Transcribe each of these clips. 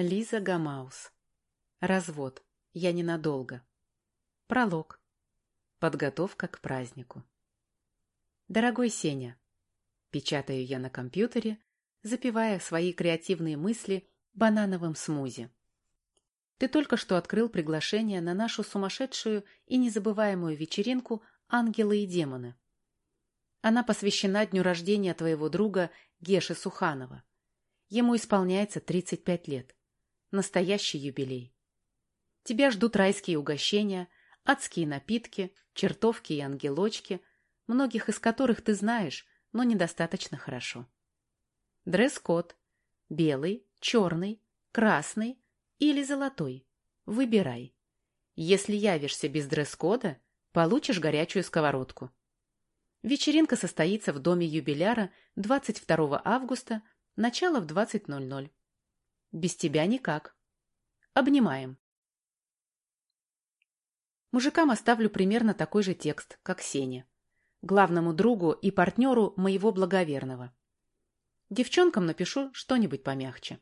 Лиза Гамаус. Развод. Я ненадолго. Пролог. Подготовка к празднику. Дорогой Сеня, печатаю я на компьютере, запивая свои креативные мысли банановым смузи. Ты только что открыл приглашение на нашу сумасшедшую и незабываемую вечеринку «Ангелы и демоны». Она посвящена дню рождения твоего друга Геши Суханова. Ему исполняется 35 лет. Настоящий юбилей. Тебя ждут райские угощения, адские напитки, чертовки и ангелочки, многих из которых ты знаешь, но недостаточно хорошо. Дресс-код. Белый, черный, красный или золотой. Выбирай. Если явишься без дресс-кода, получишь горячую сковородку. Вечеринка состоится в доме юбиляра 22 августа, начало в 20.00. Без тебя никак. Обнимаем. Мужикам оставлю примерно такой же текст, как Сене. Главному другу и партнеру моего благоверного. Девчонкам напишу что-нибудь помягче.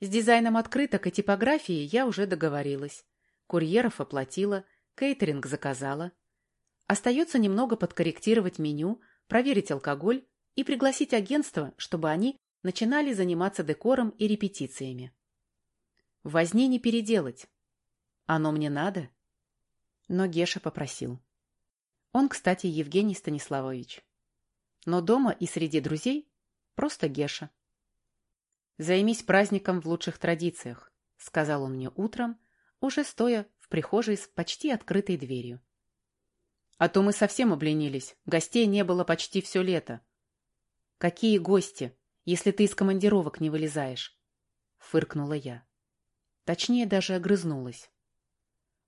С дизайном открыток и типографией я уже договорилась. Курьеров оплатила, кейтеринг заказала. Остается немного подкорректировать меню, проверить алкоголь и пригласить агентство, чтобы они начинали заниматься декором и репетициями. Возни не переделать. Оно мне надо. Но Геша попросил. Он, кстати, Евгений Станиславович. Но дома и среди друзей просто Геша. «Займись праздником в лучших традициях», — сказал он мне утром, уже стоя в прихожей с почти открытой дверью. «А то мы совсем обленились. Гостей не было почти все лето». «Какие гости, если ты из командировок не вылезаешь?» — фыркнула я. Точнее, даже огрызнулась.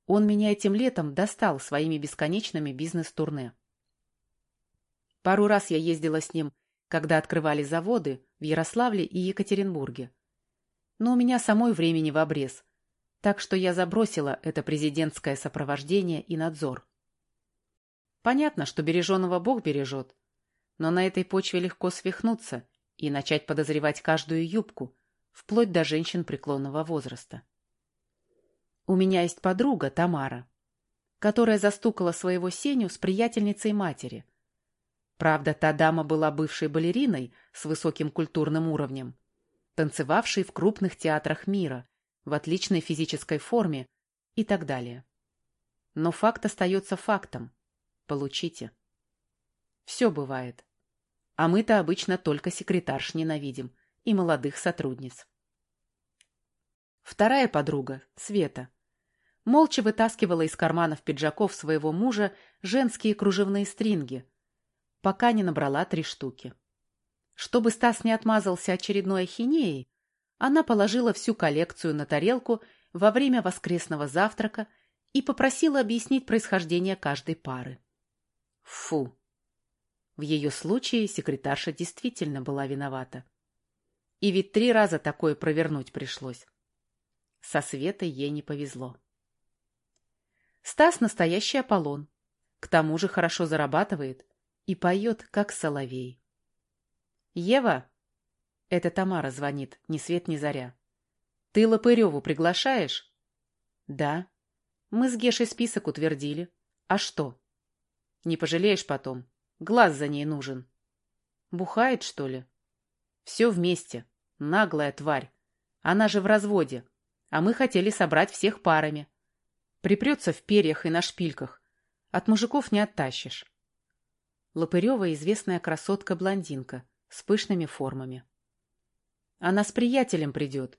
Он меня этим летом достал своими бесконечными бизнес-турне. Пару раз я ездила с ним, когда открывали заводы в Ярославле и Екатеринбурге. Но у меня самой времени в обрез, так что я забросила это президентское сопровождение и надзор. Понятно, что береженого Бог бережет, но на этой почве легко свихнуться и начать подозревать каждую юбку, вплоть до женщин преклонного возраста. У меня есть подруга, Тамара, которая застукала своего Сеню с приятельницей матери. Правда, та дама была бывшей балериной с высоким культурным уровнем, танцевавшей в крупных театрах мира, в отличной физической форме и так далее. Но факт остается фактом. Получите. Все бывает. А мы-то обычно только секретарш ненавидим и молодых сотрудниц. Вторая подруга, Света, молча вытаскивала из карманов пиджаков своего мужа женские кружевные стринги, пока не набрала три штуки. Чтобы Стас не отмазался очередной ахинеей, она положила всю коллекцию на тарелку во время воскресного завтрака и попросила объяснить происхождение каждой пары. Фу! В ее случае секретарша действительно была виновата. И ведь три раза такое провернуть пришлось. Со Светой ей не повезло. Стас настоящий Аполлон. К тому же хорошо зарабатывает и поет, как соловей. «Ева!» — это Тамара звонит, ни свет ни заря. «Ты Лопыреву приглашаешь?» «Да». «Мы с Гешей список утвердили. А что?» «Не пожалеешь потом. Глаз за ней нужен». «Бухает, что ли?» «Все вместе. Наглая тварь. Она же в разводе. А мы хотели собрать всех парами. Припрется в перьях и на шпильках. От мужиков не оттащишь. Лопырева известная красотка-блондинка с пышными формами. Она с приятелем придет.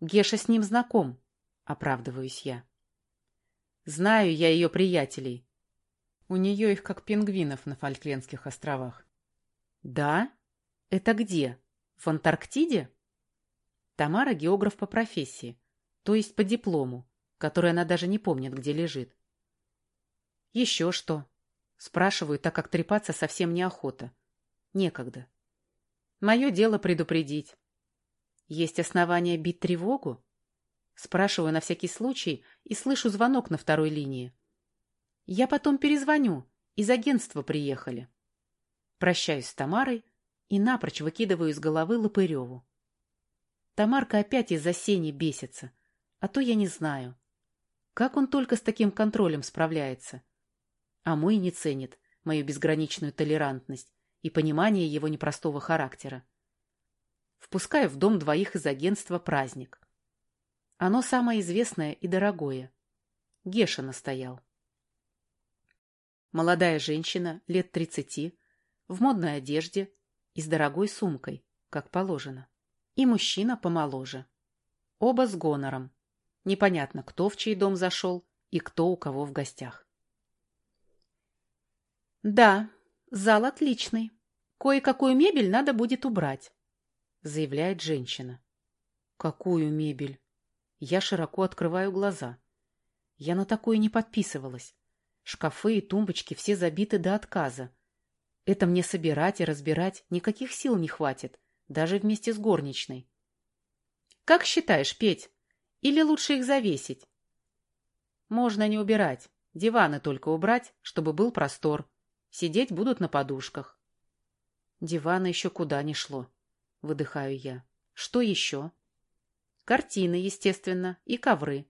Геша с ним знаком, оправдываюсь я. Знаю я ее приятелей. У нее их как пингвинов на Фольклендских островах. Да? Это где? В Антарктиде? Тамара географ по профессии, то есть по диплому который она даже не помнит, где лежит. Еще что? Спрашиваю, так как трепаться совсем неохота. Некогда. Мое дело предупредить. Есть основания бить тревогу? Спрашиваю на всякий случай и слышу звонок на второй линии. Я потом перезвоню. Из агентства приехали. Прощаюсь с Тамарой и напрочь выкидываю из головы Лопыреву. Тамарка опять из-за сени бесится. А то я не знаю. Как он только с таким контролем справляется? А мой не ценит мою безграничную толерантность и понимание его непростого характера. Впускаю в дом двоих из агентства «Праздник». Оно самое известное и дорогое. Геша настоял. Молодая женщина, лет тридцати, в модной одежде и с дорогой сумкой, как положено. И мужчина помоложе. Оба с гонором. Непонятно, кто в чей дом зашел и кто у кого в гостях. «Да, зал отличный. Кое-какую мебель надо будет убрать», — заявляет женщина. «Какую мебель?» Я широко открываю глаза. Я на такое не подписывалась. Шкафы и тумбочки все забиты до отказа. Это мне собирать и разбирать никаких сил не хватит, даже вместе с горничной. Как считаешь, Петь? Или лучше их завесить? Можно не убирать. Диваны только убрать, чтобы был простор. Сидеть будут на подушках. Дивана еще куда не шло. Выдыхаю я. Что еще? Картины, естественно, и ковры.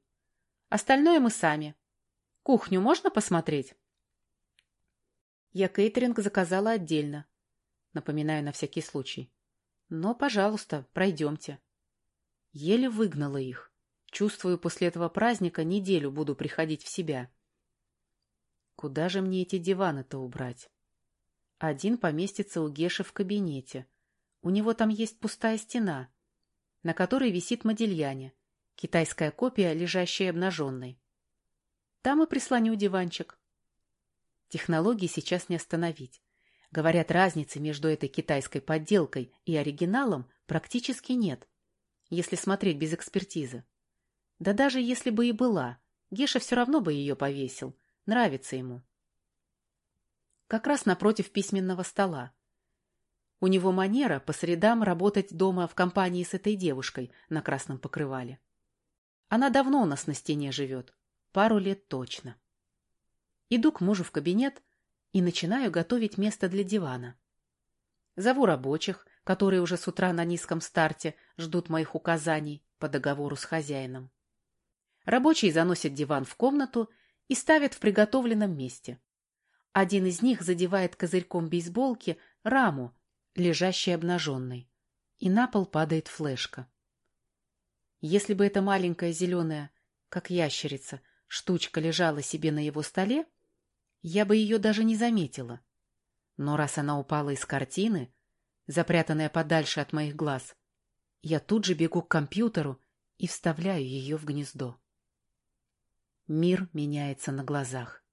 Остальное мы сами. Кухню можно посмотреть? Я кейтеринг заказала отдельно. Напоминаю на всякий случай. Но, пожалуйста, пройдемте. Еле выгнала их. Чувствую, после этого праздника неделю буду приходить в себя. Куда же мне эти диваны-то убрать? Один поместится у Геши в кабинете. У него там есть пустая стена, на которой висит модельяне, китайская копия, лежащая обнаженной. Там и прислоню диванчик. Технологии сейчас не остановить. Говорят, разницы между этой китайской подделкой и оригиналом практически нет, если смотреть без экспертизы. Да даже если бы и была, Геша все равно бы ее повесил. Нравится ему. Как раз напротив письменного стола. У него манера по средам работать дома в компании с этой девушкой на красном покрывале. Она давно у нас на стене живет. Пару лет точно. Иду к мужу в кабинет и начинаю готовить место для дивана. Зову рабочих, которые уже с утра на низком старте ждут моих указаний по договору с хозяином. Рабочие заносят диван в комнату и ставят в приготовленном месте. Один из них задевает козырьком бейсболки раму, лежащей обнаженной, и на пол падает флешка. Если бы эта маленькая зеленая, как ящерица, штучка лежала себе на его столе, я бы ее даже не заметила. Но раз она упала из картины, запрятанная подальше от моих глаз, я тут же бегу к компьютеру и вставляю ее в гнездо. Мир меняется на глазах.